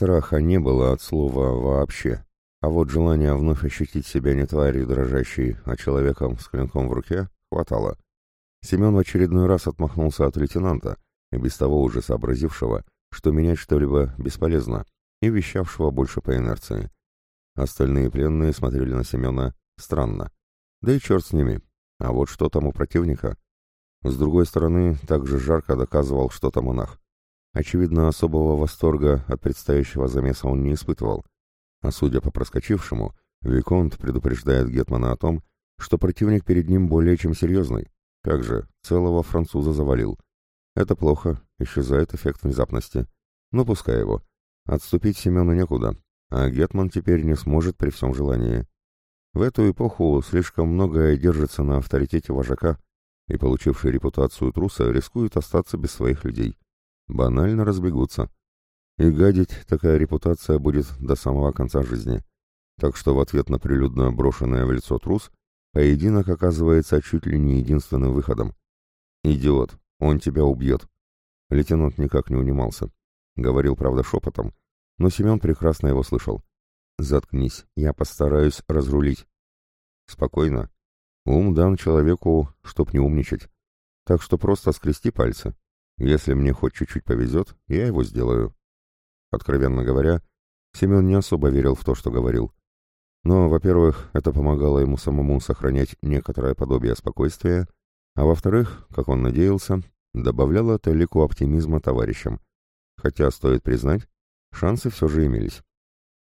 страха не было от слова «вообще», а вот желания вновь ощутить себя не тварью дрожащей, а человеком с клинком в руке хватало. Семен в очередной раз отмахнулся от лейтенанта, и без того уже сообразившего, что менять что-либо бесполезно, и вещавшего больше по инерции. Остальные пленные смотрели на Семена странно. Да и черт с ними. А вот что там у противника? С другой стороны, также жарко доказывал что-то монах. Очевидно, особого восторга от предстоящего замеса он не испытывал. А судя по проскочившему, Виконт предупреждает Гетмана о том, что противник перед ним более чем серьезный. Как же, целого француза завалил. Это плохо, исчезает эффект внезапности. Но пускай его. Отступить Семену некуда, а Гетман теперь не сможет при всем желании. В эту эпоху слишком многое держится на авторитете вожака, и получивший репутацию труса рискует остаться без своих людей. Банально разбегутся. И гадить такая репутация будет до самого конца жизни. Так что в ответ на прилюдно брошенное в лицо трус, поединок оказывается чуть ли не единственным выходом. «Идиот, он тебя убьет». Лейтенант никак не унимался. Говорил, правда, шепотом, но Семен прекрасно его слышал. «Заткнись, я постараюсь разрулить». «Спокойно. Ум дан человеку, чтоб не умничать. Так что просто скрести пальцы. Если мне хоть чуть-чуть повезет, я его сделаю». Откровенно говоря, Семен не особо верил в то, что говорил. Но, во-первых, это помогало ему самому сохранять некоторое подобие спокойствия, а во-вторых, как он надеялся, добавляло талику оптимизма товарищам. Хотя, стоит признать, Шансы все же имелись.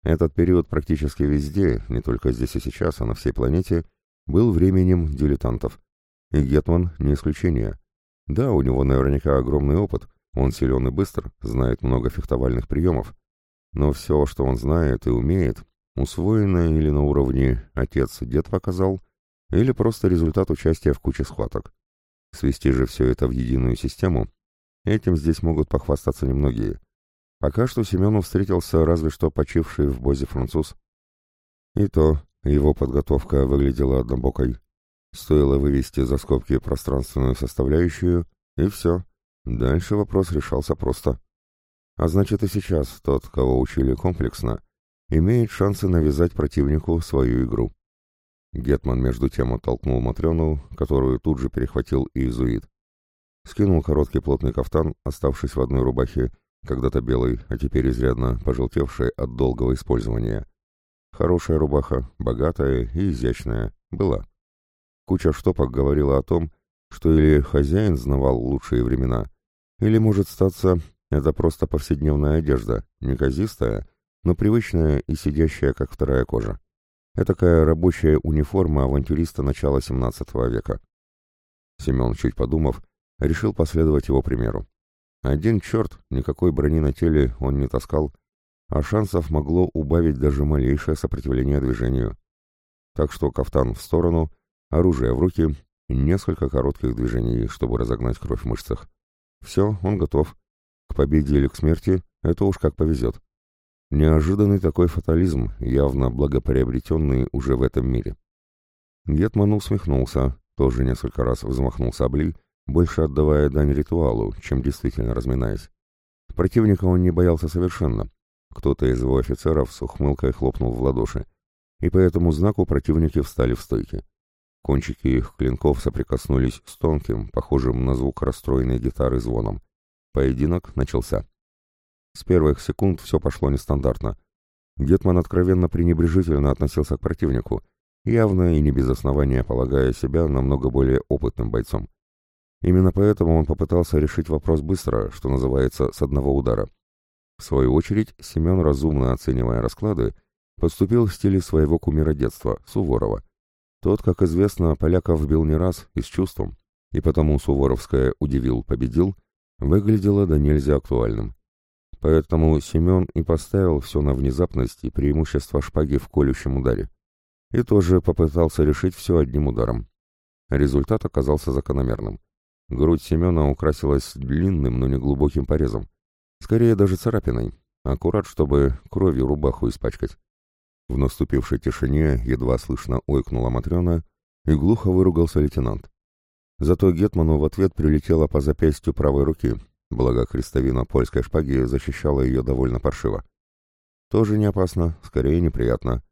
Этот период практически везде, не только здесь и сейчас, а на всей планете, был временем дилетантов. И Гетман не исключение. Да, у него наверняка огромный опыт, он силен и быстр, знает много фехтовальных приемов. Но все, что он знает и умеет, усвоено или на уровне «отец-дед показал», или просто результат участия в куче схваток. Свести же все это в единую систему, этим здесь могут похвастаться немногие. Пока что Семену встретился разве что почивший в бозе француз. И то его подготовка выглядела однобокой. Стоило вывести за скобки пространственную составляющую, и все. Дальше вопрос решался просто. А значит и сейчас тот, кого учили комплексно, имеет шансы навязать противнику свою игру. Гетман между тем оттолкнул Матрёну, которую тут же перехватил иезуит. Скинул короткий плотный кафтан, оставшись в одной рубахе, когда-то белый, а теперь изрядно пожелтевший от долгого использования. Хорошая рубаха, богатая и изящная, была. Куча штопок говорила о том, что или хозяин знавал лучшие времена, или, может статься, это просто повседневная одежда, неказистая, но привычная и сидящая, как вторая кожа. Этакая рабочая униформа авантюриста начала XVII века. Семен, чуть подумав, решил последовать его примеру. Один черт, никакой брони на теле он не таскал, а шансов могло убавить даже малейшее сопротивление движению. Так что кафтан в сторону, оружие в руки несколько коротких движений, чтобы разогнать кровь в мышцах. Все, он готов. К победе или к смерти это уж как повезет. Неожиданный такой фатализм, явно благоприобретенный уже в этом мире. Гетман усмехнулся, тоже несколько раз взмахнул саблей, больше отдавая дань ритуалу, чем действительно разминаясь. Противника он не боялся совершенно. Кто-то из его офицеров с ухмылкой хлопнул в ладоши, и по этому знаку противники встали в стойки. Кончики их клинков соприкоснулись с тонким, похожим на звук расстроенной гитары звоном. Поединок начался. С первых секунд все пошло нестандартно. Гетман откровенно пренебрежительно относился к противнику, явно и не без основания полагая себя намного более опытным бойцом. Именно поэтому он попытался решить вопрос быстро, что называется, с одного удара. В свою очередь, Семен, разумно оценивая расклады, поступил в стиле своего кумира детства, Суворова. Тот, как известно, поляков бил не раз и с чувством, и потому суворовское «удивил, победил» выглядело до нельзя актуальным. Поэтому Семен и поставил все на внезапность и преимущество шпаги в колющем ударе. И тоже попытался решить все одним ударом. Результат оказался закономерным. Грудь Семена украсилась длинным, но не глубоким порезом. Скорее даже царапиной. Аккурат, чтобы кровью рубаху испачкать. В наступившей тишине едва слышно ойкнула Матрена, и глухо выругался лейтенант. Зато Гетману в ответ прилетело по запястью правой руки, благо крестовина польской шпаги защищала ее довольно паршиво. Тоже не опасно, скорее неприятно.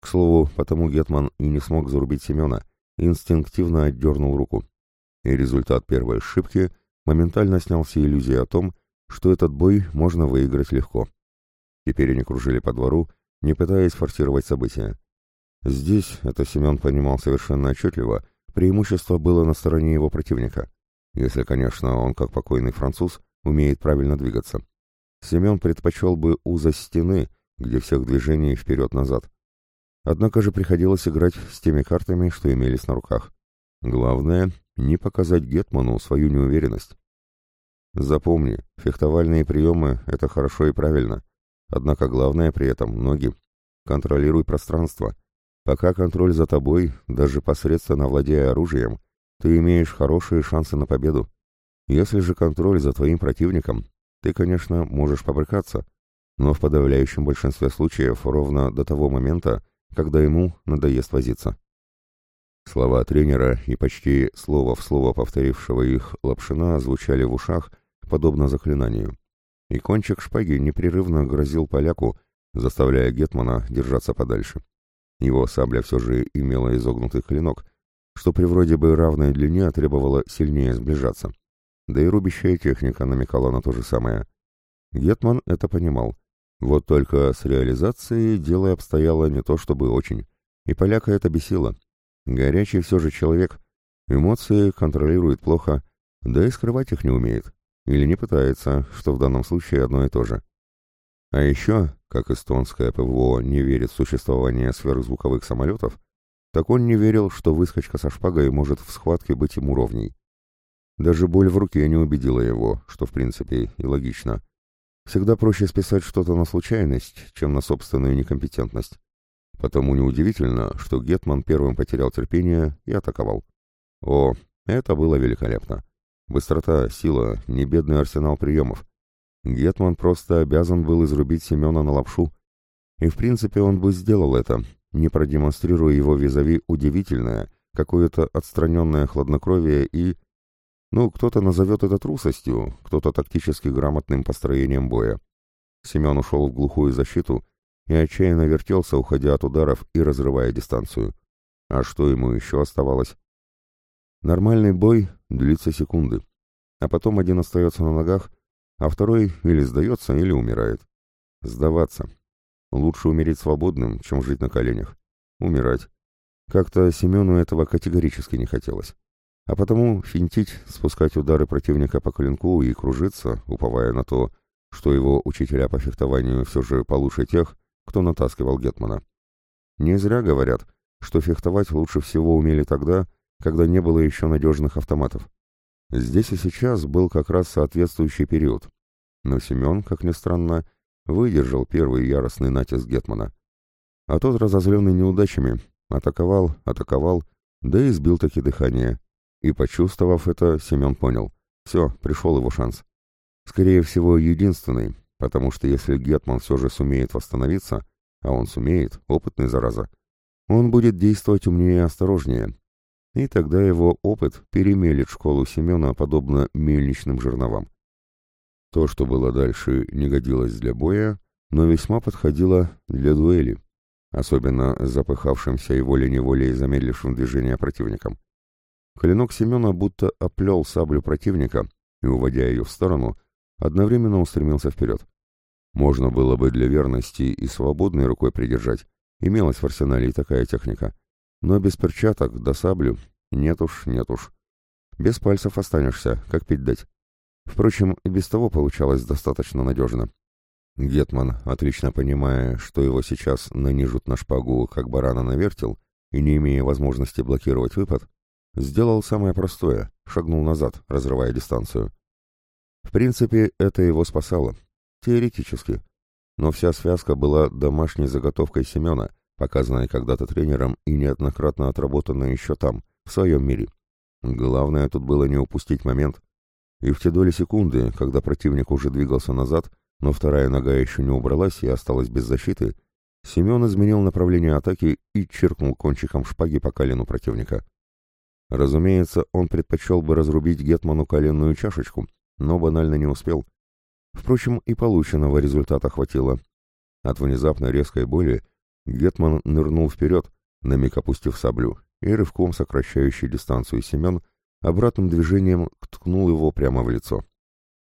К слову, потому Гетман и не смог зарубить Семена, инстинктивно отдернул руку. И результат первой ошибки моментально снял все иллюзии о том, что этот бой можно выиграть легко. Теперь они кружили по двору, не пытаясь форсировать события. Здесь, это Семен понимал совершенно отчетливо, преимущество было на стороне его противника. Если, конечно, он, как покойный француз, умеет правильно двигаться. Семен предпочел бы узость стены, где всех движений вперед-назад. Однако же приходилось играть с теми картами, что имелись на руках. Главное — не показать Гетману свою неуверенность. Запомни, фехтовальные приемы — это хорошо и правильно. Однако главное при этом — ноги. Контролируй пространство. Пока контроль за тобой, даже посредственно владея оружием, ты имеешь хорошие шансы на победу. Если же контроль за твоим противником, ты, конечно, можешь побрыкаться, но в подавляющем большинстве случаев ровно до того момента, когда ему надоест возиться. Слова тренера и почти слово в слово повторившего их Лапшина звучали в ушах, подобно заклинанию. И кончик шпаги непрерывно грозил поляку, заставляя Гетмана держаться подальше. Его сабля все же имела изогнутый клинок, что при вроде бы равной длине требовало сильнее сближаться. Да и рубящая техника намекала на то же самое. Гетман это понимал. Вот только с реализацией дело обстояло не то чтобы очень. И поляка это бесило. Горячий все же человек. Эмоции контролирует плохо, да и скрывать их не умеет. Или не пытается, что в данном случае одно и то же. А еще, как эстонское ПВО не верит в существование сверхзвуковых самолетов, так он не верил, что выскочка со шпагой может в схватке быть ему ровней. Даже боль в руке не убедила его, что в принципе и логично. Всегда проще списать что-то на случайность, чем на собственную некомпетентность. Потому неудивительно, что Гетман первым потерял терпение и атаковал. О, это было великолепно. Быстрота, сила, небедный арсенал приемов. Гетман просто обязан был изрубить Семена на лапшу. И в принципе он бы сделал это, не продемонстрируя его визави удивительное, какое-то отстраненное хладнокровие и ну, кто-то назовет это трусостью, кто-то тактически грамотным построением боя. Семен ушел в глухую защиту и отчаянно вертелся, уходя от ударов и разрывая дистанцию. А что ему еще оставалось? Нормальный бой длится секунды, а потом один остается на ногах, а второй или сдается, или умирает. Сдаваться. Лучше умереть свободным, чем жить на коленях. Умирать. Как-то Семену этого категорически не хотелось а потому финтить, спускать удары противника по клинку и кружиться, уповая на то, что его учителя по фехтованию все же получше тех, кто натаскивал Гетмана. Не зря говорят, что фехтовать лучше всего умели тогда, когда не было еще надежных автоматов. Здесь и сейчас был как раз соответствующий период. Но Семен, как ни странно, выдержал первый яростный натиск Гетмана. А тот, разозленный неудачами, атаковал, атаковал, да и сбил таки дыхание. И, почувствовав это, Семен понял. Все, пришел его шанс. Скорее всего, единственный, потому что если Гетман все же сумеет восстановиться, а он сумеет, опытный зараза, он будет действовать умнее и осторожнее. И тогда его опыт перемелет школу Семена подобно мельничным жерновам. То, что было дальше, не годилось для боя, но весьма подходило для дуэли, особенно запыхавшимся и волей-неволей замедлившим движение противником. Клинок Семена будто оплел саблю противника и, уводя ее в сторону, одновременно устремился вперед. Можно было бы для верности и свободной рукой придержать, имелась в арсенале и такая техника. Но без перчаток да саблю нет уж, нет уж. Без пальцев останешься, как пить дать. Впрочем, и без того получалось достаточно надежно. Гетман, отлично понимая, что его сейчас нанижут на шпагу, как барана на вертел, и не имея возможности блокировать выпад, Сделал самое простое, шагнул назад, разрывая дистанцию. В принципе, это его спасало. Теоретически. Но вся связка была домашней заготовкой Семена, показанной когда-то тренером и неоднократно отработанной еще там, в своем мире. Главное тут было не упустить момент. И в те доли секунды, когда противник уже двигался назад, но вторая нога еще не убралась и осталась без защиты, Семен изменил направление атаки и черкнул кончиком шпаги по колену противника. Разумеется, он предпочел бы разрубить Гетману коленную чашечку, но банально не успел. Впрочем, и полученного результата хватило. От внезапной резкой боли Гетман нырнул вперед, на миг опустив саблю, и рывком сокращающий дистанцию Семен обратным движением ткнул его прямо в лицо.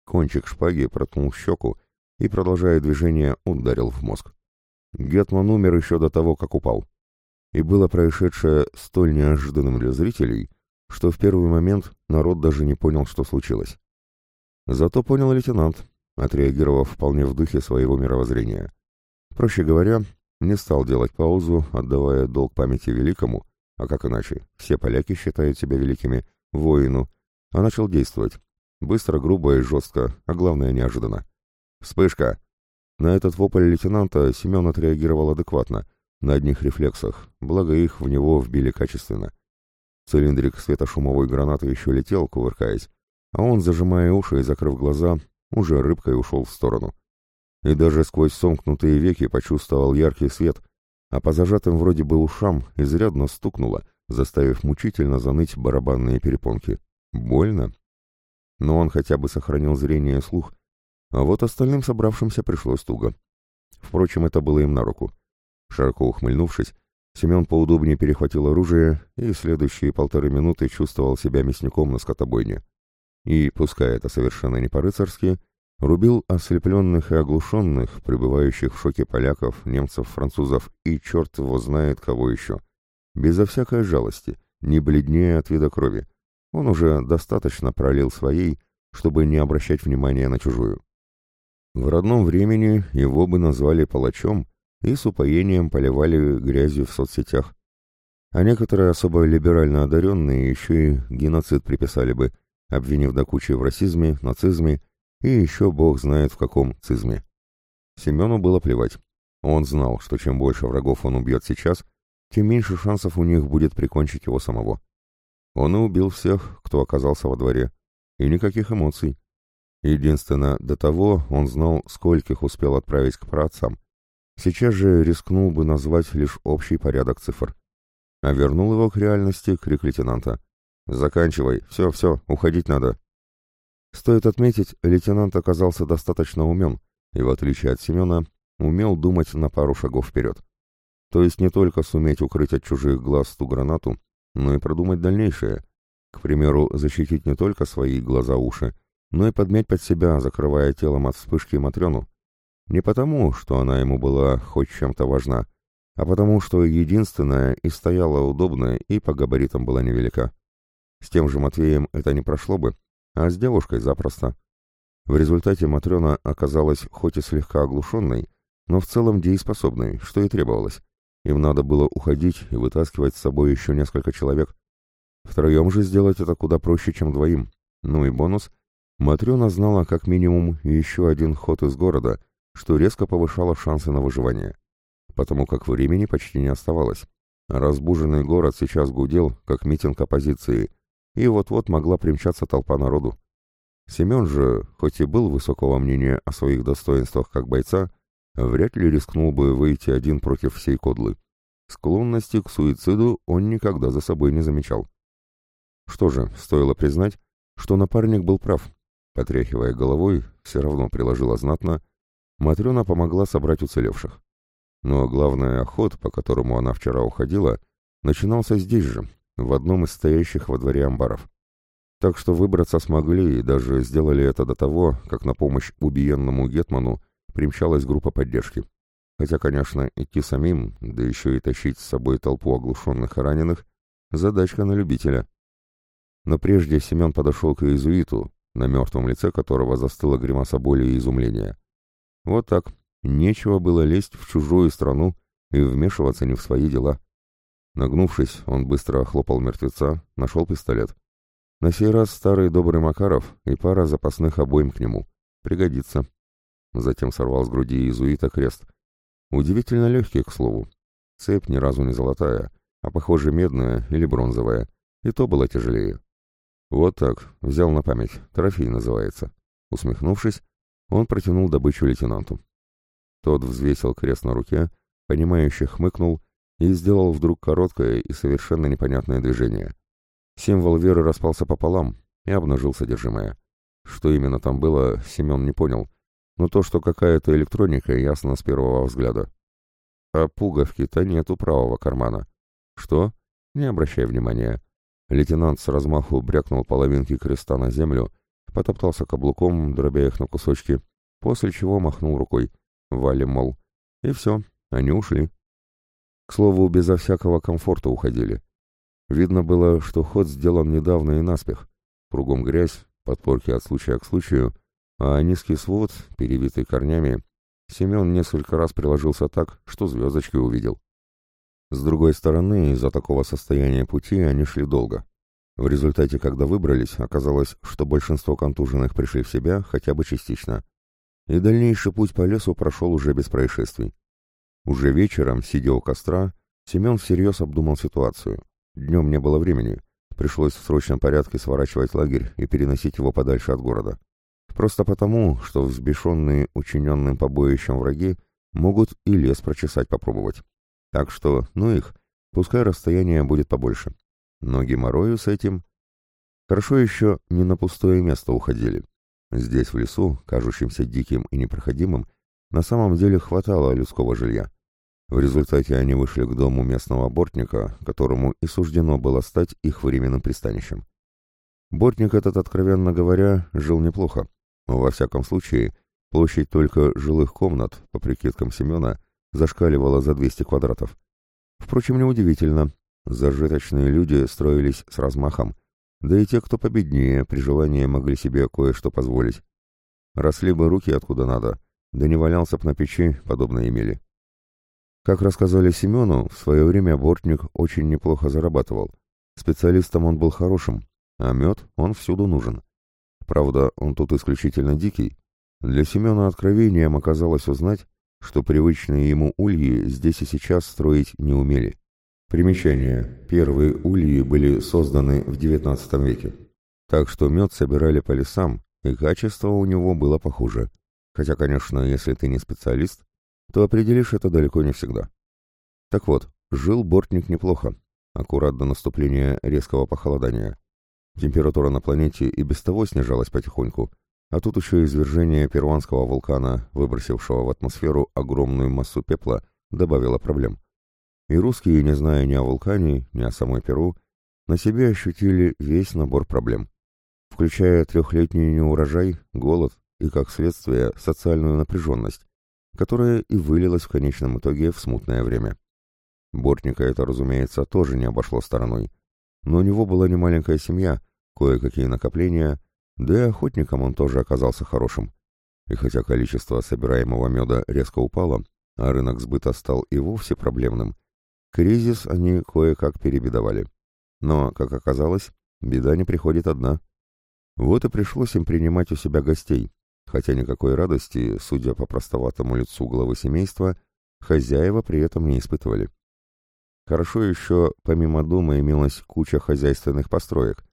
Кончик шпаги проткнул щеку и, продолжая движение, ударил в мозг. Гетман умер еще до того, как упал. И было происшедшее столь неожиданным для зрителей, что в первый момент народ даже не понял, что случилось. Зато понял лейтенант, отреагировав вполне в духе своего мировоззрения. Проще говоря, не стал делать паузу, отдавая долг памяти великому, а как иначе, все поляки считают себя великими, воину, а начал действовать. Быстро, грубо и жестко, а главное неожиданно. «Вспышка!» На этот вопль лейтенанта Семен отреагировал адекватно, на одних рефлексах, благо их в него вбили качественно. Цилиндрик светошумовой гранаты еще летел, кувыркаясь, а он, зажимая уши и закрыв глаза, уже рыбкой ушел в сторону. И даже сквозь сомкнутые веки почувствовал яркий свет, а по зажатым вроде бы ушам изрядно стукнуло, заставив мучительно заныть барабанные перепонки. Больно? Но он хотя бы сохранил зрение и слух, а вот остальным собравшимся пришлось туго. Впрочем, это было им на руку. Широко ухмыльнувшись, Семен поудобнее перехватил оружие и следующие полторы минуты чувствовал себя мясником на скотобойне. И, пускай это совершенно не по-рыцарски, рубил ослепленных и оглушенных, пребывающих в шоке поляков, немцев, французов и черт его знает кого еще. Безо всякой жалости, не бледнее от вида крови. Он уже достаточно пролил своей, чтобы не обращать внимания на чужую. В родном времени его бы назвали палачом и с упоением поливали грязью в соцсетях. А некоторые особо либерально одаренные еще и геноцид приписали бы, обвинив до кучи в расизме, нацизме и еще бог знает в каком цизме. Семену было плевать. Он знал, что чем больше врагов он убьет сейчас, тем меньше шансов у них будет прикончить его самого. Он и убил всех, кто оказался во дворе, и никаких эмоций. Единственно, до того он знал, скольких успел отправить к праотцам. Сейчас же рискнул бы назвать лишь общий порядок цифр. А вернул его к реальности крик лейтенанта. «Заканчивай! Все, все, уходить надо!» Стоит отметить, лейтенант оказался достаточно умен и, в отличие от Семена, умел думать на пару шагов вперед. То есть не только суметь укрыть от чужих глаз ту гранату, но и продумать дальнейшее. К примеру, защитить не только свои глаза-уши, но и подмять под себя, закрывая телом от вспышки Матрёну. Не потому, что она ему была хоть чем-то важна, а потому, что единственная и стояла удобная и по габаритам была невелика. С тем же Матвеем это не прошло бы, а с девушкой запросто. В результате Матрена оказалась хоть и слегка оглушенной, но в целом дееспособной, что и требовалось. Им надо было уходить и вытаскивать с собой еще несколько человек. Втроем же сделать это куда проще, чем двоим. Ну и бонус. Матрена знала как минимум еще один ход из города, что резко повышало шансы на выживание. Потому как времени почти не оставалось. Разбуженный город сейчас гудел, как митинг оппозиции, и вот-вот могла примчаться толпа народу. Семен же, хоть и был высокого мнения о своих достоинствах как бойца, вряд ли рискнул бы выйти один против всей кодлы. Склонности к суициду он никогда за собой не замечал. Что же, стоило признать, что напарник был прав. Потряхивая головой, все равно приложила знатно, Матрена помогла собрать уцелевших. Но главный ход, по которому она вчера уходила, начинался здесь же, в одном из стоящих во дворе амбаров. Так что выбраться смогли и даже сделали это до того, как на помощь убиенному Гетману примчалась группа поддержки. Хотя, конечно, идти самим, да еще и тащить с собой толпу оглушенных и раненых, задачка на любителя. Но прежде Семен подошел к иезуиту, на мертвом лице которого застыла гримаса боли и изумления. Вот так, нечего было лезть в чужую страну и вмешиваться не в свои дела. Нагнувшись, он быстро охлопал мертвеца, нашел пистолет. На сей раз старый добрый Макаров и пара запасных обоим к нему. Пригодится. Затем сорвал с груди иезуита крест. Удивительно легкий, к слову. Цепь ни разу не золотая, а, похоже, медная или бронзовая. И то было тяжелее. Вот так, взял на память, трофей называется. Усмехнувшись, он протянул добычу лейтенанту. Тот взвесил крест на руке, понимающе хмыкнул и сделал вдруг короткое и совершенно непонятное движение. Символ веры распался пополам и обнажил содержимое. Что именно там было, Семен не понял, но то, что какая-то электроника, ясно с первого взгляда. А пуговки-то нет у правого кармана. Что? Не обращай внимания. Лейтенант с размаху брякнул половинки креста на землю, потоптался каблуком, дробя их на кусочки, после чего махнул рукой. Валим, мол. И все, они ушли. К слову, безо всякого комфорта уходили. Видно было, что ход сделан недавно и наспех. Кругом грязь, подпорки от случая к случаю, а низкий свод, перевитый корнями, Семен несколько раз приложился так, что звездочки увидел. С другой стороны, из-за такого состояния пути они шли долго. В результате, когда выбрались, оказалось, что большинство контуженных пришли в себя хотя бы частично. И дальнейший путь по лесу прошел уже без происшествий. Уже вечером, сидя у костра, Семен всерьез обдумал ситуацию. Днем не было времени. Пришлось в срочном порядке сворачивать лагерь и переносить его подальше от города. Просто потому, что взбешенные учиненным побоищем враги могут и лес прочесать попробовать. Так что, ну их, пускай расстояние будет побольше. Но геморрою с этим... Хорошо еще не на пустое место уходили. Здесь, в лесу, кажущимся диким и непроходимым, на самом деле хватало людского жилья. В результате они вышли к дому местного бортника, которому и суждено было стать их временным пристанищем. Бортник этот, откровенно говоря, жил неплохо. Во всяком случае, площадь только жилых комнат, по прикидкам Семена, зашкаливала за 200 квадратов. Впрочем, неудивительно. Зажиточные люди строились с размахом, да и те, кто победнее, при желании могли себе кое-что позволить. Росли бы руки откуда надо, да не валялся б на печи, подобно имели. Как рассказали Семену, в свое время бортник очень неплохо зарабатывал. Специалистом он был хорошим, а мед он всюду нужен. Правда, он тут исключительно дикий. Для Семена откровением оказалось узнать, что привычные ему ульи здесь и сейчас строить не умели. Примечание. Первые ульи были созданы в XIX веке. Так что мед собирали по лесам, и качество у него было похуже. Хотя, конечно, если ты не специалист, то определишь это далеко не всегда. Так вот, жил бортник неплохо, аккурат до наступления резкого похолодания. Температура на планете и без того снижалась потихоньку, а тут еще извержение перуанского вулкана, выбросившего в атмосферу огромную массу пепла, добавило проблем. И русские, не зная ни о вулкане, ни о самой Перу, на себе ощутили весь набор проблем, включая трехлетний неурожай, голод и, как следствие, социальную напряженность, которая и вылилась в конечном итоге в смутное время. Бортника это, разумеется, тоже не обошло стороной, но у него была немаленькая семья, кое-какие накопления, да и охотником он тоже оказался хорошим. И хотя количество собираемого меда резко упало, а рынок сбыта стал и вовсе проблемным, кризис они кое-как перебедовали. Но, как оказалось, беда не приходит одна. Вот и пришлось им принимать у себя гостей, хотя никакой радости, судя по простоватому лицу главы семейства, хозяева при этом не испытывали. Хорошо еще, помимо дома, имелась куча хозяйственных построек,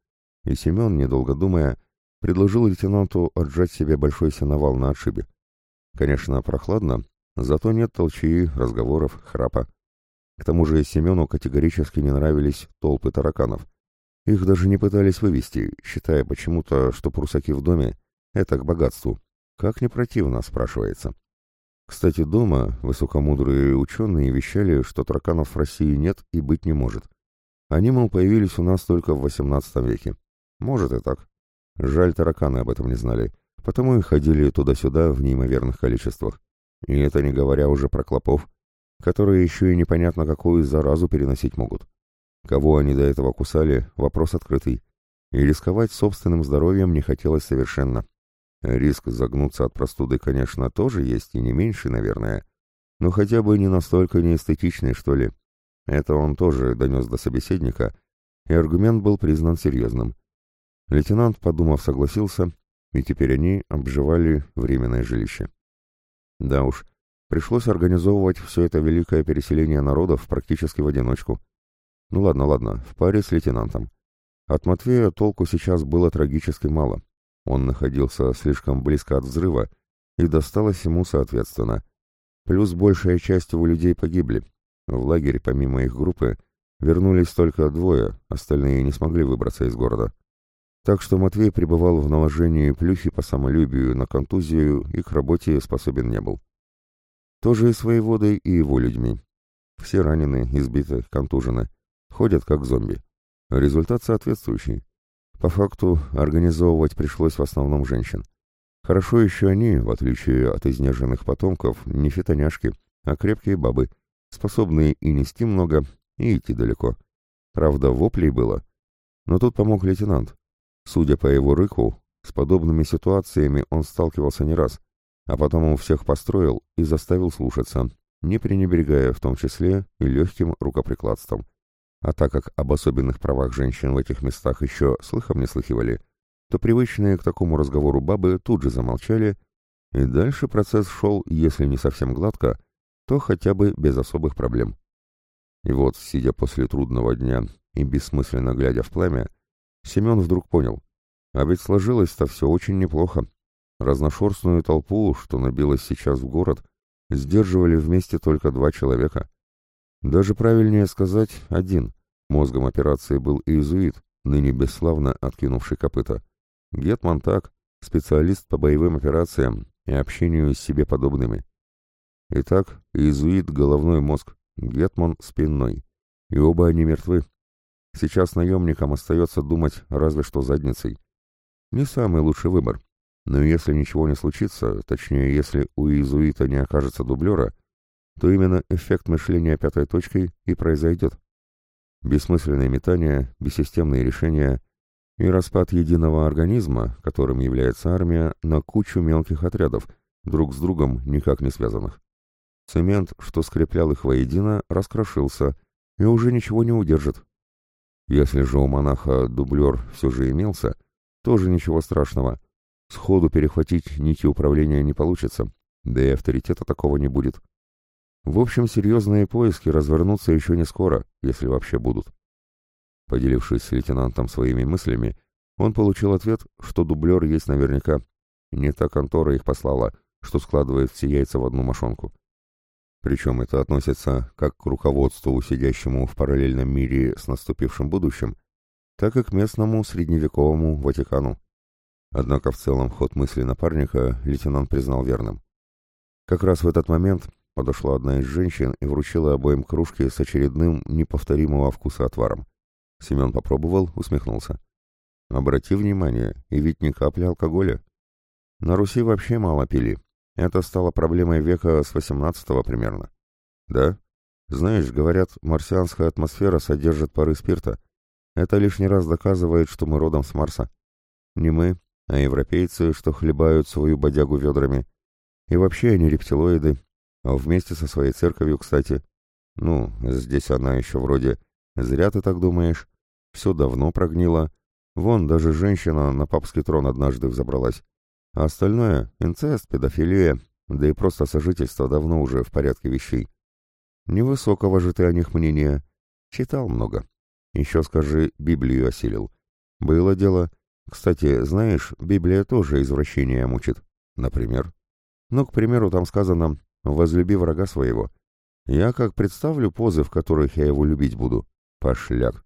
и Семен, недолго думая, предложил лейтенанту отжать себе большой сеновал на отшибе. Конечно, прохладно, зато нет толчии, разговоров, храпа. К тому же Семену категорически не нравились толпы тараканов. Их даже не пытались вывести, считая почему-то, что прусаки в доме — это к богатству. Как не противно, спрашивается. Кстати, дома высокомудрые ученые вещали, что тараканов в России нет и быть не может. Они, мол, появились у нас только в XVIII веке. Может и так. Жаль, тараканы об этом не знали, потому и ходили туда-сюда в неимоверных количествах. И это не говоря уже про клопов, которые еще и непонятно какую заразу переносить могут. Кого они до этого кусали, вопрос открытый. И рисковать собственным здоровьем не хотелось совершенно. Риск загнуться от простуды, конечно, тоже есть и не меньше, наверное, но хотя бы не настолько неэстетичный, что ли. Это он тоже донес до собеседника, и аргумент был признан серьезным. Лейтенант, подумав, согласился, и теперь они обживали временное жилище. Да уж, пришлось организовывать все это великое переселение народов практически в одиночку. Ну ладно, ладно, в паре с лейтенантом. От Матвея толку сейчас было трагически мало. Он находился слишком близко от взрыва, и досталось ему соответственно. Плюс большая часть его людей погибли. В лагерь, помимо их группы, вернулись только двое, остальные не смогли выбраться из города. Так что Матвей пребывал в наложении плюхи по самолюбию на контузию и к работе способен не был. Тоже и своей водой, и его людьми. Все ранены, избиты, контужены. Ходят как зомби. Результат соответствующий. По факту, организовывать пришлось в основном женщин. Хорошо еще они, в отличие от изнеженных потомков, не фитоняшки, а крепкие бабы, способные и нести много, и идти далеко. Правда, воплей было. Но тут помог лейтенант. Судя по его рыку, с подобными ситуациями он сталкивался не раз, а потом он всех построил и заставил слушаться, не пренебрегая в том числе и легким рукоприкладством. А так как об особенных правах женщин в этих местах еще слыхом не слыхивали, то привычные к такому разговору бабы тут же замолчали, и дальше процесс шел, если не совсем гладко, то хотя бы без особых проблем. И вот, сидя после трудного дня и бессмысленно глядя в пламя, Семен вдруг понял, а ведь сложилось-то все очень неплохо. Разношерстную толпу, что набилась сейчас в город, сдерживали вместе только два человека. Даже правильнее сказать, один. Мозгом операции был иезуит, ныне бесславно откинувший копыта. Гетман так, специалист по боевым операциям и общению с себе подобными. Итак, иезуит — головной мозг, Гетман — спинной. И оба они мертвы. Сейчас наемникам остается думать разве что задницей. Не самый лучший выбор. Но если ничего не случится, точнее, если у иезуита не окажется дублера, то именно эффект мышления пятой точкой и произойдет. Бессмысленные метания, бессистемные решения и распад единого организма, которым является армия, на кучу мелких отрядов, друг с другом никак не связанных. Цемент, что скреплял их воедино, раскрошился и уже ничего не удержит. Если же у монаха дублер все же имелся, тоже ничего страшного. Сходу перехватить нити управления не получится, да и авторитета такого не будет. В общем, серьезные поиски развернутся еще не скоро, если вообще будут. Поделившись с лейтенантом своими мыслями, он получил ответ, что дублер есть наверняка. Не та контора их послала, что складывает все яйца в одну мошонку. Причем это относится как к руководству, сидящему в параллельном мире с наступившим будущим, так и к местному средневековому Ватикану. Однако в целом ход мысли напарника лейтенант признал верным. Как раз в этот момент подошла одна из женщин и вручила обоим кружки с очередным неповторимого вкуса отваром. Семен попробовал, усмехнулся. «Обрати внимание, и ведь ни капли алкоголя. На Руси вообще мало пили, это стало проблемой века с 18-го примерно. Да? Знаешь, говорят, марсианская атмосфера содержит пары спирта. Это лишний раз доказывает, что мы родом с Марса. Не мы, а европейцы, что хлебают свою бодягу ведрами. И вообще они рептилоиды. А вместе со своей церковью, кстати. Ну, здесь она еще вроде «Зря ты так думаешь. Все давно прогнило. Вон, даже женщина на папский трон однажды взобралась. А остальное — инцест, педофилия, да и просто сожительство давно уже в порядке вещей. Невысокого же ты о них мнения. Читал много. Еще скажи, Библию осилил. Было дело. Кстати, знаешь, Библия тоже извращения мучит. Например? Ну, к примеру, там сказано «возлюби врага своего». Я как представлю позы, в которых я его любить буду. Пошляк.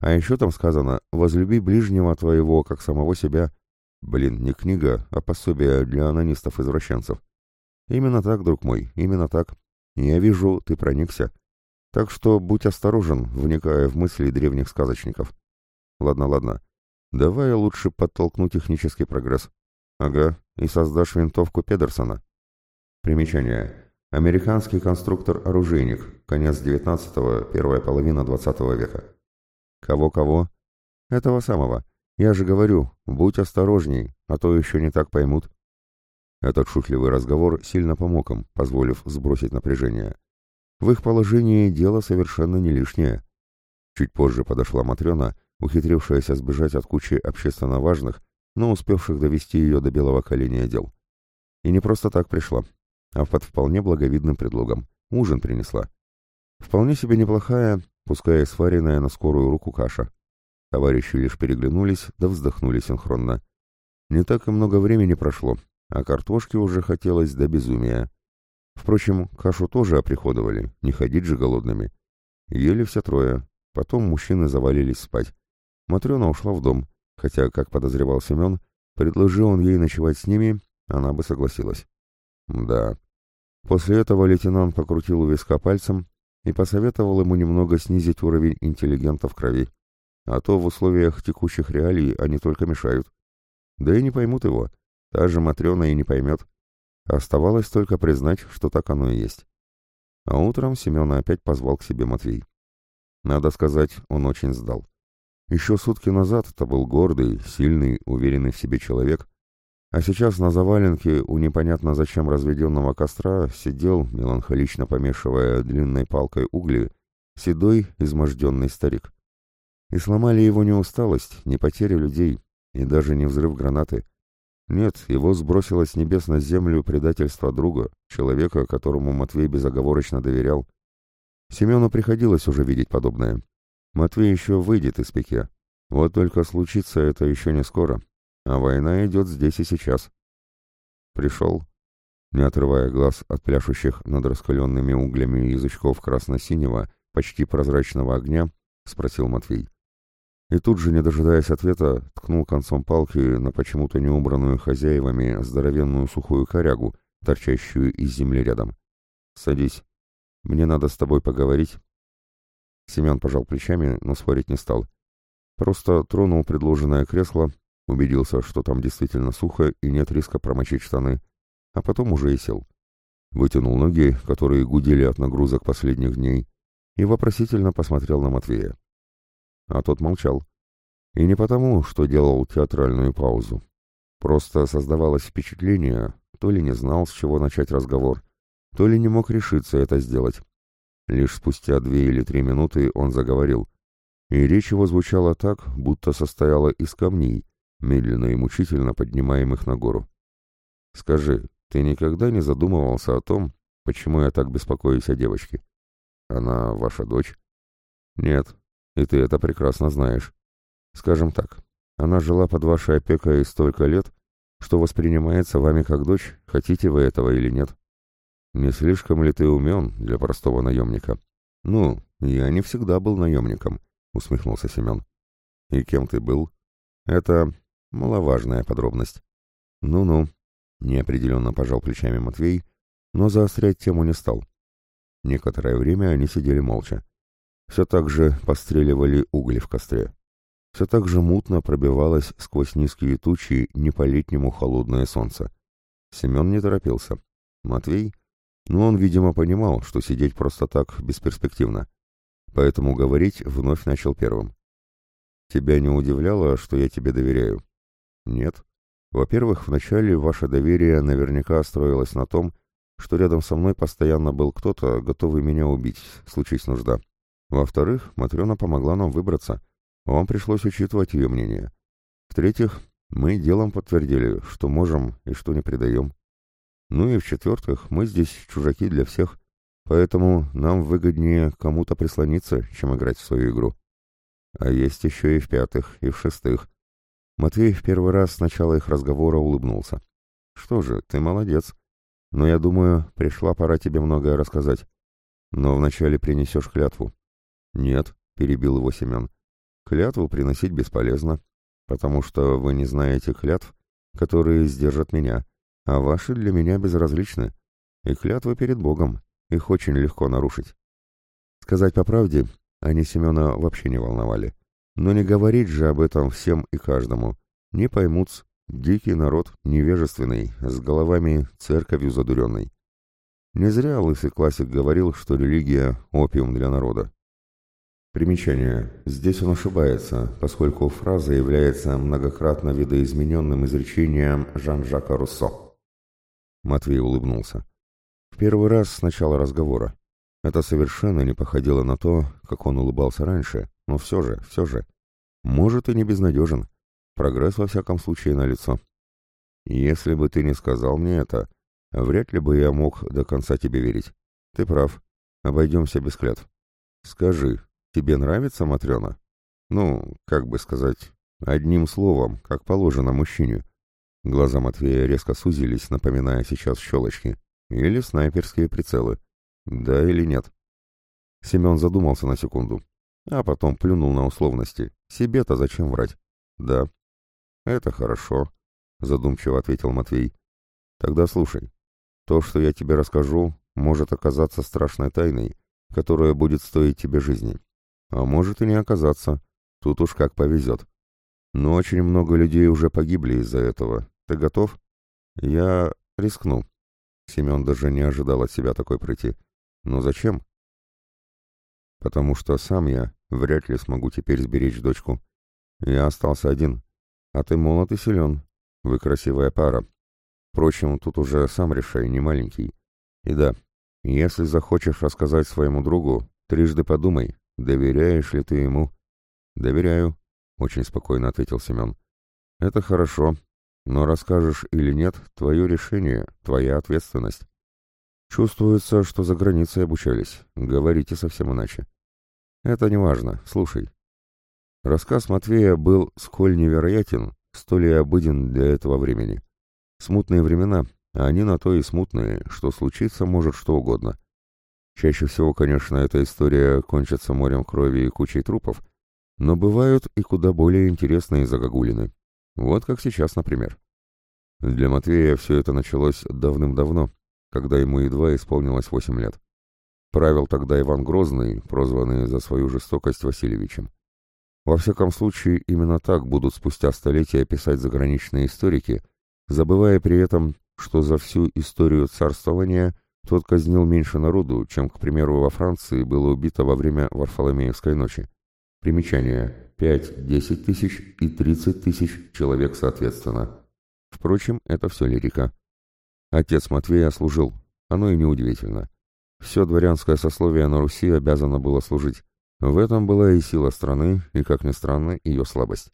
А еще там сказано «возлюби ближнего твоего, как самого себя». Блин, не книга, а пособие для анонистов-извращенцев. Именно так, друг мой, именно так. Я вижу, ты проникся. Так что будь осторожен, вникая в мысли древних сказочников. Ладно, ладно. Давай лучше подтолкну технический прогресс. Ага, и создашь винтовку Педерсона. Примечание. Американский конструктор-оружейник. Конец 19-го, первая половина 20 века. Кого-кого? Этого самого. Я же говорю, будь осторожней, а то еще не так поймут. Этот шутливый разговор сильно помог им, позволив сбросить напряжение. В их положении дело совершенно не лишнее. Чуть позже подошла Матрена, ухитрившаяся сбежать от кучи общественно важных, но успевших довести ее до белого коленя дел. И не просто так пришла, а под вполне благовидным предлогом. Ужин принесла. Вполне себе неплохая, пускай и сваренная на скорую руку каша. Товарищи лишь переглянулись, да вздохнули синхронно. Не так и много времени прошло, а картошки уже хотелось до безумия. Впрочем, кашу тоже оприходовали, не ходить же голодными. Ели все трое, потом мужчины завалились спать. Матрена ушла в дом, хотя, как подозревал Семен, предложил он ей ночевать с ними, она бы согласилась. Да. После этого лейтенант покрутил у виска пальцем и посоветовал ему немного снизить уровень интеллигента в крови, а то в условиях текущих реалий они только мешают. Да и не поймут его, та же Матрена и не поймет. Оставалось только признать, что так оно и есть. А утром Семена опять позвал к себе Матвей. Надо сказать, он очень сдал. Еще сутки назад это был гордый, сильный, уверенный в себе человек, а сейчас на заваленке у непонятно зачем разведенного костра сидел, меланхолично помешивая длинной палкой угли, седой, изможденный старик. И сломали его не усталость, не потеря людей, и даже не взрыв гранаты. Нет, его сбросило с небес на землю предательство друга, человека, которому Матвей безоговорочно доверял. Семену приходилось уже видеть подобное. Матвей еще выйдет из пике. Вот только случится это еще не скоро, а война идет здесь и сейчас. Пришел, не отрывая глаз от пляшущих над раскаленными углями язычков красно-синего, почти прозрачного огня, спросил Матвей. И тут же, не дожидаясь ответа, ткнул концом палки на почему-то неубранную хозяевами здоровенную сухую корягу, торчащую из земли рядом. «Садись. Мне надо с тобой поговорить Семен пожал плечами, но спорить не стал. Просто тронул предложенное кресло, убедился, что там действительно сухо и нет риска промочить штаны, а потом уже и сел. Вытянул ноги, которые гудели от нагрузок последних дней, и вопросительно посмотрел на Матвея. А тот молчал. И не потому, что делал театральную паузу. Просто создавалось впечатление, то ли не знал, с чего начать разговор, то ли не мог решиться это сделать. Лишь спустя две или три минуты он заговорил, и речь его звучала так, будто состояла из камней, медленно и мучительно поднимаемых на гору. «Скажи, ты никогда не задумывался о том, почему я так беспокоюсь о девочке? Она ваша дочь?» «Нет, и ты это прекрасно знаешь. Скажем так, она жила под вашей опекой столько лет, что воспринимается вами как дочь, хотите вы этого или нет. Не слишком ли ты умен для простого наемника? Ну, я не всегда был наемником, усмехнулся Семен. И кем ты был? Это маловажная подробность. Ну-ну, неопределенно пожал плечами Матвей, но заострять тему не стал. Некоторое время они сидели молча. Все так же постреливали угли в костре. Все так же мутно пробивалось сквозь низкие тучи не по-летнему холодное солнце. Семен не торопился. Матвей но он, видимо, понимал, что сидеть просто так бесперспективно. Поэтому говорить вновь начал первым. «Тебя не удивляло, что я тебе доверяю?» «Нет. Во-первых, вначале ваше доверие наверняка строилось на том, что рядом со мной постоянно был кто-то, готовый меня убить, случись нужда. Во-вторых, Матрена помогла нам выбраться. Вам пришлось учитывать ее мнение. В-третьих, мы делом подтвердили, что можем и что не предаем. Ну и в-четвертых, мы здесь чужаки для всех, поэтому нам выгоднее кому-то прислониться, чем играть в свою игру. А есть еще и в-пятых, и в-шестых. Матвей в первый раз с начала их разговора улыбнулся. Что же, ты молодец. Но я думаю, пришла пора тебе многое рассказать. Но вначале принесешь клятву. Нет, перебил его Семен. Клятву приносить бесполезно, потому что вы не знаете клятв, которые сдержат меня а ваши для меня безразличны. И клятвы перед Богом, их очень легко нарушить. Сказать по правде, они Семена вообще не волновали. Но не говорить же об этом всем и каждому. Не поймут, дикий народ, невежественный, с головами церковью задуренной. Не зря лысый классик говорил, что религия – опиум для народа. Примечание. Здесь он ошибается, поскольку фраза является многократно видоизмененным изречением Жан-Жака Руссо. Матвей улыбнулся. В первый раз с начала разговора. Это совершенно не походило на то, как он улыбался раньше, но все же, все же. Может и не безнадежен. Прогресс во всяком случае налицо. Если бы ты не сказал мне это, вряд ли бы я мог до конца тебе верить. Ты прав. Обойдемся без клятв. Скажи, тебе нравится Матрена? Ну, как бы сказать, одним словом, как положено мужчине. Глаза Матвея резко сузились, напоминая сейчас щелочки. Или снайперские прицелы. Да или нет? Семен задумался на секунду, а потом плюнул на условности. Себе-то зачем врать? Да. Это хорошо, задумчиво ответил Матвей. Тогда слушай. То, что я тебе расскажу, может оказаться страшной тайной, которая будет стоить тебе жизни. А может и не оказаться. Тут уж как повезет. Но очень много людей уже погибли из-за этого. Ты готов? Я рискну. Семен даже не ожидал от себя такой пройти. Но зачем? Потому что сам я вряд ли смогу теперь сберечь дочку. Я остался один. А ты молод и силен. Вы красивая пара. Впрочем, тут уже сам решай, не маленький. И да, если захочешь рассказать своему другу, трижды подумай, доверяешь ли ты ему. Доверяю, очень спокойно ответил Семен. Это хорошо, но расскажешь или нет, твое решение, твоя ответственность. Чувствуется, что за границей обучались. Говорите совсем иначе. Это не важно, слушай. Рассказ Матвея был сколь невероятен, столь и обыден для этого времени. Смутные времена, а они на то и смутные, что случиться может что угодно. Чаще всего, конечно, эта история кончится морем крови и кучей трупов, но бывают и куда более интересные загогулины. Вот как сейчас, например. Для Матвея все это началось давным-давно, когда ему едва исполнилось восемь лет. Правил тогда Иван Грозный, прозванный за свою жестокость Васильевичем. Во всяком случае, именно так будут спустя столетия писать заграничные историки, забывая при этом, что за всю историю царствования тот казнил меньше народу, чем, к примеру, во Франции было убито во время Варфоломеевской ночи. Примечание. 5, 10 тысяч и 30 тысяч человек соответственно. Впрочем, это все лирика. Отец Матвея служил, оно и неудивительно. Все дворянское сословие на Руси обязано было служить. В этом была и сила страны, и, как ни странно, ее слабость.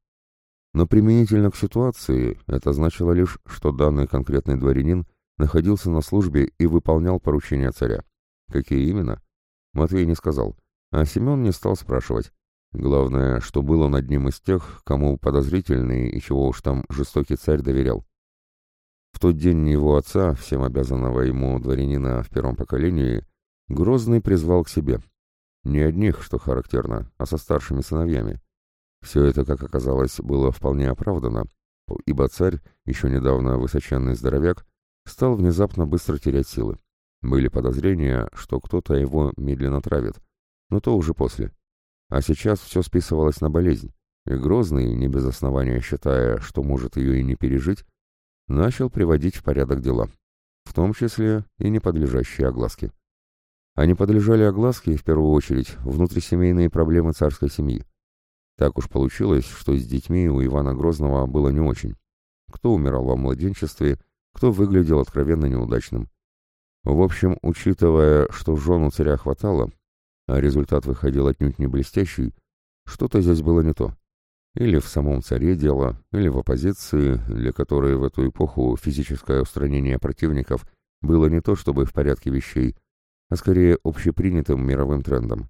Но применительно к ситуации это значило лишь, что данный конкретный дворянин находился на службе и выполнял поручения царя. Какие именно? Матвей не сказал, а Семен не стал спрашивать. Главное, что был он одним из тех, кому подозрительный и чего уж там жестокий царь доверял. В тот день его отца, всем обязанного ему дворянина в первом поколении, Грозный призвал к себе. Не одних, что характерно, а со старшими сыновьями. Все это, как оказалось, было вполне оправдано, ибо царь, еще недавно высоченный здоровяк, стал внезапно быстро терять силы. Были подозрения, что кто-то его медленно травит, но то уже после. А сейчас все списывалось на болезнь, и Грозный, не без основания считая, что может ее и не пережить, начал приводить в порядок дела, в том числе и неподлежащие огласке. Они подлежали огласке, в первую очередь, внутрисемейные проблемы царской семьи. Так уж получилось, что с детьми у Ивана Грозного было не очень. Кто умирал во младенчестве, кто выглядел откровенно неудачным. В общем, учитывая, что жен царя хватало, а результат выходил отнюдь не блестящий, что-то здесь было не то. Или в самом царе дело, или в оппозиции, для которой в эту эпоху физическое устранение противников было не то чтобы в порядке вещей, а скорее общепринятым мировым трендом.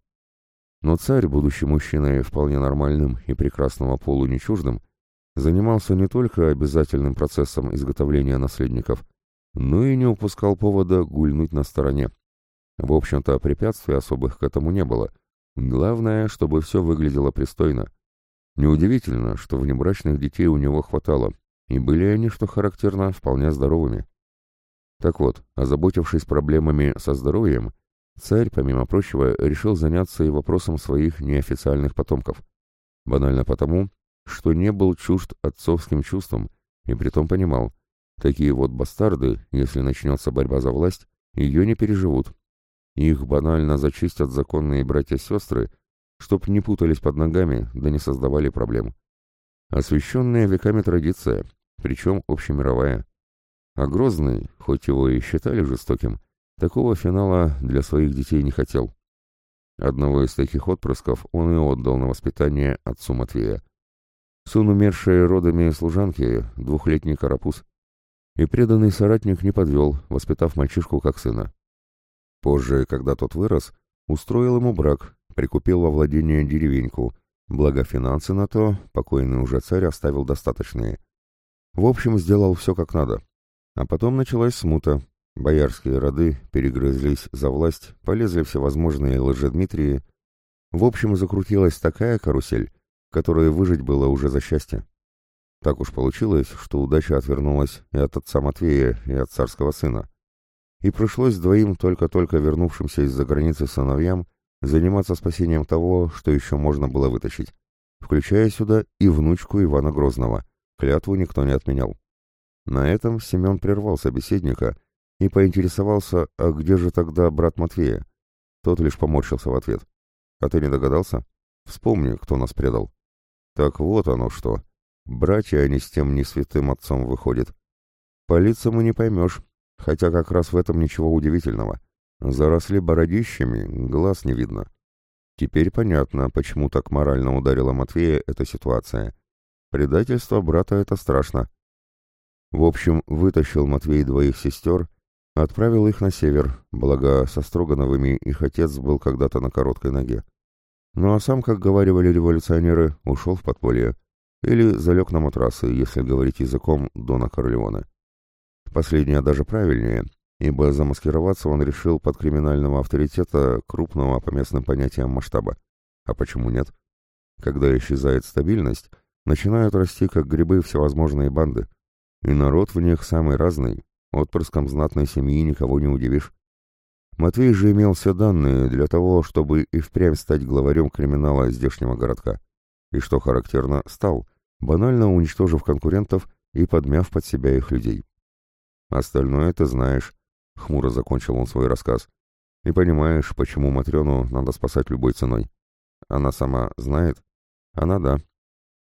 Но царь, будучи мужчиной вполне нормальным и прекрасного полу не чуждым, занимался не только обязательным процессом изготовления наследников, но и не упускал повода гульнуть на стороне. В общем-то, препятствий особых к этому не было. Главное, чтобы все выглядело пристойно. Неудивительно, что внебрачных детей у него хватало, и были они, что характерно, вполне здоровыми. Так вот, озаботившись проблемами со здоровьем, Царь, помимо прочего, решил заняться и вопросом своих неофициальных потомков. Банально потому, что не был чужд отцовским чувствам, и притом понимал, такие вот бастарды, если начнется борьба за власть, ее не переживут. Их банально зачистят законные братья-сестры, чтоб не путались под ногами, да не создавали проблем. Освященная веками традиция, причем общемировая. А Грозный, хоть его и считали жестоким, Такого финала для своих детей не хотел. Одного из таких отпрысков он и отдал на воспитание отцу Матвея. Сын умершей родами служанки, двухлетний карапуз. И преданный соратник не подвел, воспитав мальчишку как сына. Позже, когда тот вырос, устроил ему брак, прикупил во владение деревеньку, благо финансы на то покойный уже царь оставил достаточные. В общем, сделал все как надо. А потом началась смута, Боярские роды перегрызлись за власть, полезли всевозможные лжедмитрии. В общем, закрутилась такая карусель, которой выжить было уже за счастье. Так уж получилось, что удача отвернулась и от отца Матвея, и от царского сына. И пришлось двоим только-только вернувшимся из-за границы сыновьям заниматься спасением того, что еще можно было вытащить, включая сюда и внучку Ивана Грозного. Клятву никто не отменял. На этом Семен прервал собеседника и поинтересовался, а где же тогда брат Матвея? Тот лишь поморщился в ответ. «А ты не догадался? Вспомни, кто нас предал». «Так вот оно что. Братья они с тем не святым отцом выходят. По лицам и не поймешь, хотя как раз в этом ничего удивительного. Заросли бородищами, глаз не видно. Теперь понятно, почему так морально ударила Матвея эта ситуация. Предательство брата — это страшно. В общем, вытащил Матвей двоих сестер, отправил их на север, благо со Строгановыми их отец был когда-то на короткой ноге. Ну а сам, как говаривали революционеры, ушел в подполье. Или залег на матрасы, если говорить языком Дона Корлеона. Последнее даже правильнее, ибо замаскироваться он решил под криминального авторитета крупного по местным понятиям масштаба. А почему нет? Когда исчезает стабильность, начинают расти как грибы всевозможные банды. И народ в них самый разный, отпрыском знатной семьи никого не удивишь. Матвей же имел все данные для того, чтобы и впрямь стать главарем криминала здешнего городка. И что характерно, стал, банально уничтожив конкурентов и подмяв под себя их людей. Остальное ты знаешь, — хмуро закончил он свой рассказ. И понимаешь, почему Матрёну надо спасать любой ценой. Она сама знает? Она да.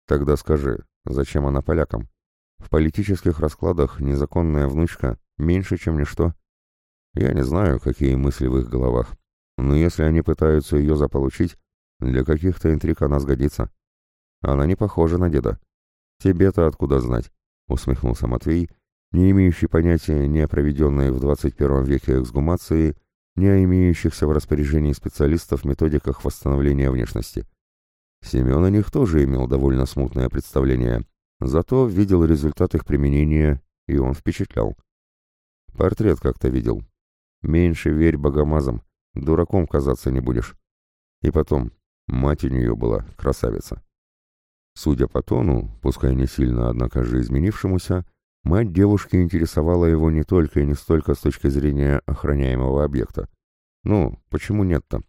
Тогда скажи, зачем она полякам? В политических раскладах незаконная внучка меньше, чем ничто. Я не знаю, какие мысли в их головах, но если они пытаются ее заполучить, для каких-то интриг она сгодится. Она не похожа на деда. Тебе-то откуда знать? Усмехнулся Матвей, не имеющий понятия ни о проведенной в 21 веке эксгумации, ни о имеющихся в распоряжении специалистов методиках восстановления внешности. Семен о них тоже имел довольно смутное представление, зато видел результат их применения, и он впечатлял. Портрет как-то видел. Меньше верь богомазам, дураком казаться не будешь. И потом, мать у нее была красавица. Судя по тону, пускай не сильно, однако же изменившемуся, Мать девушки интересовала его не только и не столько с точки зрения охраняемого объекта. Ну, почему нет-то?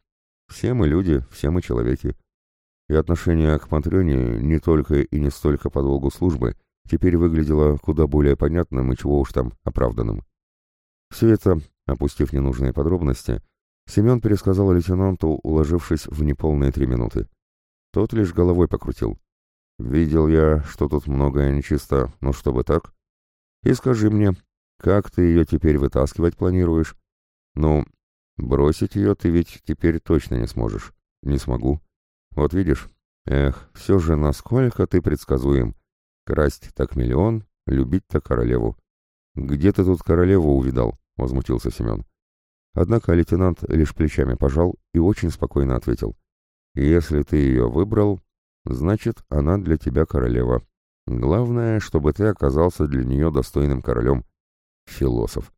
Все мы люди, все мы человеки. И отношение к Патреоне не только и не столько по долгу службы теперь выглядело куда более понятным и чего уж там оправданным. Все это, опустив ненужные подробности, Семен пересказал лейтенанту, уложившись в неполные три минуты. Тот лишь головой покрутил. «Видел я, что тут многое нечисто, но чтобы так?» И скажи мне, как ты ее теперь вытаскивать планируешь? Ну, бросить ее ты ведь теперь точно не сможешь. Не смогу. Вот видишь, эх, все же насколько ты предсказуем. Красть так миллион, любить так королеву. Где ты тут королеву увидал? Возмутился Семен. Однако лейтенант лишь плечами пожал и очень спокойно ответил. «Если ты ее выбрал, значит, она для тебя королева. Главное, чтобы ты оказался для нее достойным королем. Философ.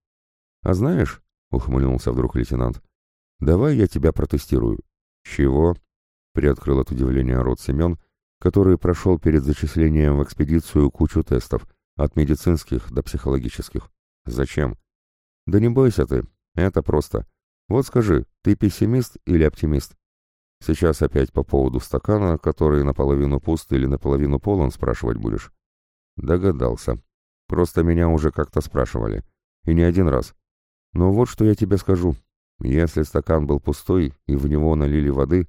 А знаешь, — ухмыльнулся вдруг лейтенант, — давай я тебя протестирую. Чего? — приоткрыл от удивления рот Семен, который прошел перед зачислением в экспедицию кучу тестов, от медицинских до психологических. Зачем? Да не бойся ты, это просто. Вот скажи, ты пессимист или оптимист? Сейчас опять по поводу стакана, который наполовину пуст или наполовину полон, спрашивать будешь? Догадался. Просто меня уже как-то спрашивали. И не один раз. Но вот что я тебе скажу. Если стакан был пустой и в него налили воды,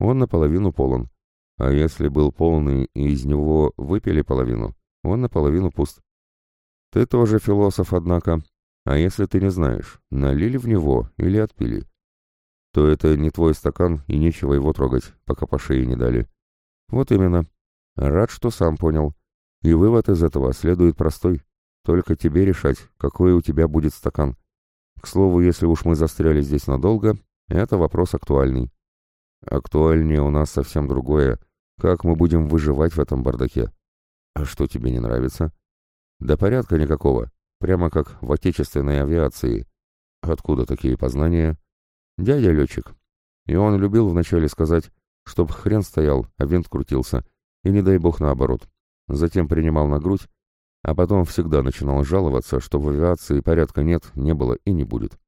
он наполовину полон. А если был полный и из него выпили половину, он наполовину пуст. Ты тоже философ, однако. А если ты не знаешь, налили в него или отпили? То это не твой стакан и нечего его трогать, пока по шее не дали. Вот именно. Рад, что сам понял. И вывод из этого следует простой. Только тебе решать, какой у тебя будет стакан. К слову, если уж мы застряли здесь надолго, это вопрос актуальный. Актуальнее у нас совсем другое. Как мы будем выживать в этом бардаке? А что тебе не нравится? Да порядка никакого. Прямо как в отечественной авиации. Откуда такие познания? Дядя летчик. И он любил вначале сказать, чтоб хрен стоял, а винт крутился, и не дай бог наоборот. затем принимал на грудь, а потом всегда начинал жаловаться, что в авиации порядка нет, не было и не будет.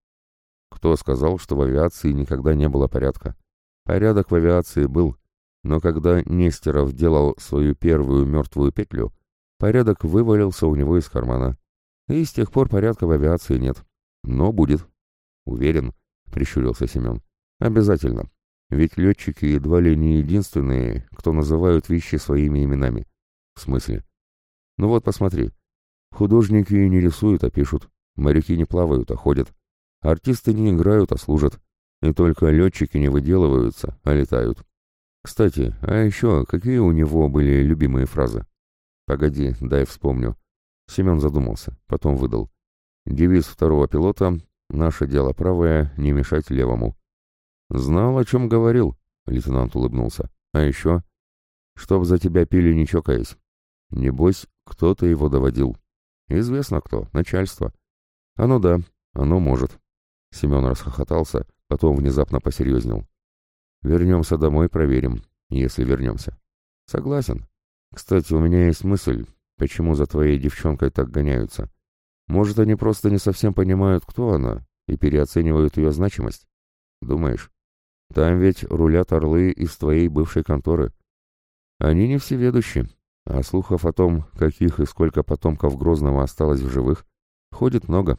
Кто сказал, что в авиации никогда не было порядка? Порядок в авиации был, но когда Нестеров делал свою первую мертвую петлю, порядок вывалился у него из кармана. И с тех пор порядка в авиации нет. Но будет. Уверен, прищурился Семен. Обязательно. Ведь летчики едва ли не единственные, кто называют вещи своими именами. В смысле? Ну вот посмотри. Художники не рисуют, а пишут. Моряки не плавают, а ходят. Артисты не играют, а служат. И только летчики не выделываются, а летают. Кстати, а еще какие у него были любимые фразы? Погоди, дай вспомню. Семен задумался, потом выдал. Девиз второго пилота «Наше дело правое, не мешать левому». «Знал, о чем говорил», — лейтенант улыбнулся. «А еще?» «Чтоб за тебя пили, не чокаясь. Небось, кто-то его доводил. Известно кто, начальство. Оно да, оно может». Семен расхохотался, потом внезапно посерьезнел. «Вернемся домой, проверим, если вернемся». «Согласен. Кстати, у меня есть мысль, почему за твоей девчонкой так гоняются. Может, они просто не совсем понимают, кто она, и переоценивают ее значимость? Думаешь? Там ведь рулят орлы из твоей бывшей конторы. Они не всеведущи, а слухов о том, каких и сколько потомков Грозного осталось в живых, ходит много.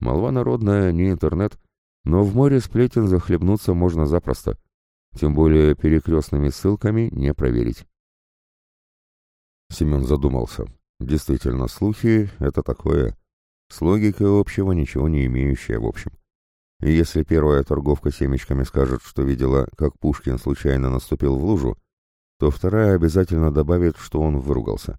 Молва народная, не интернет, но в море сплетен захлебнуться можно запросто. Тем более перекрестными ссылками не проверить. Семен задумался. Действительно, слухи — это такое. С логикой общего ничего не имеющее в общем. И если первая торговка семечками скажет, что видела, как Пушкин случайно наступил в лужу, то вторая обязательно добавит, что он выругался.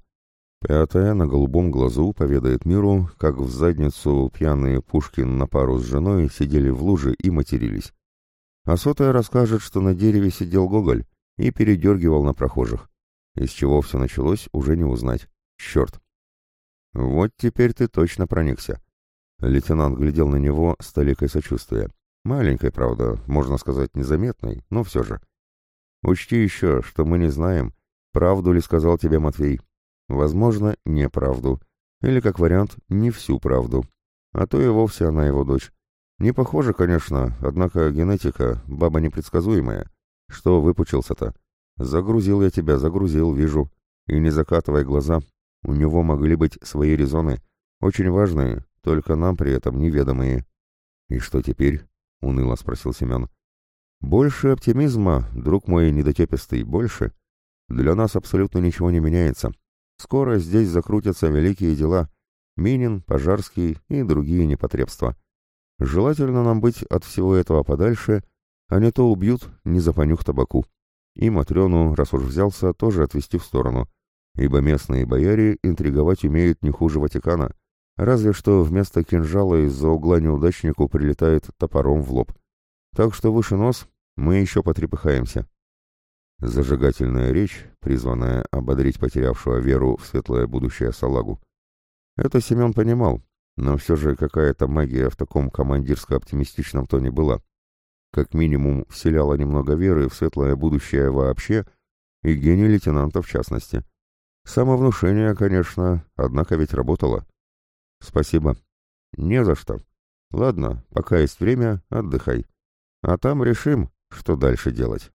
Пятая на голубом глазу поведает миру, как в задницу пьяные Пушкин на пару с женой сидели в луже и матерились. А сотая расскажет, что на дереве сидел Гоголь и передергивал на прохожих. Из чего все началось, уже не узнать. Черт! Вот теперь ты точно проникся. Лейтенант глядел на него с толикой сочувствия. Маленькой, правда, можно сказать, незаметной, но все же. Учти еще, что мы не знаем, правду ли сказал тебе Матвей. Возможно, неправду. Или, как вариант, не всю правду. А то и вовсе она его дочь. Не похоже, конечно, однако генетика — баба непредсказуемая. Что выпучился-то? Загрузил я тебя, загрузил, вижу. И не закатывай глаза. У него могли быть свои резоны. Очень важные, только нам при этом неведомые. «И что теперь?» — уныло спросил Семен. «Больше оптимизма, друг мой недотепистый, больше. Для нас абсолютно ничего не меняется. Скоро здесь закрутятся великие дела. Минин, Пожарский и другие непотребства. Желательно нам быть от всего этого подальше, а не то убьют, не запонюх табаку. И Матрёну, раз уж взялся, тоже отвести в сторону, ибо местные бояре интриговать умеют не хуже Ватикана, Разве что вместо кинжала из-за угла неудачнику прилетает топором в лоб. Так что выше нос мы еще потрепыхаемся. Зажигательная речь, призванная ободрить потерявшего веру в светлое будущее салагу. Это Семен понимал, но все же какая-то магия в таком командирско-оптимистичном тоне была. Как минимум, вселяла немного веры в светлое будущее вообще и гений лейтенанта в частности. Самовнушение, конечно, однако ведь работало. «Спасибо». «Не за что. Ладно, пока есть время, отдыхай. А там решим, что дальше делать».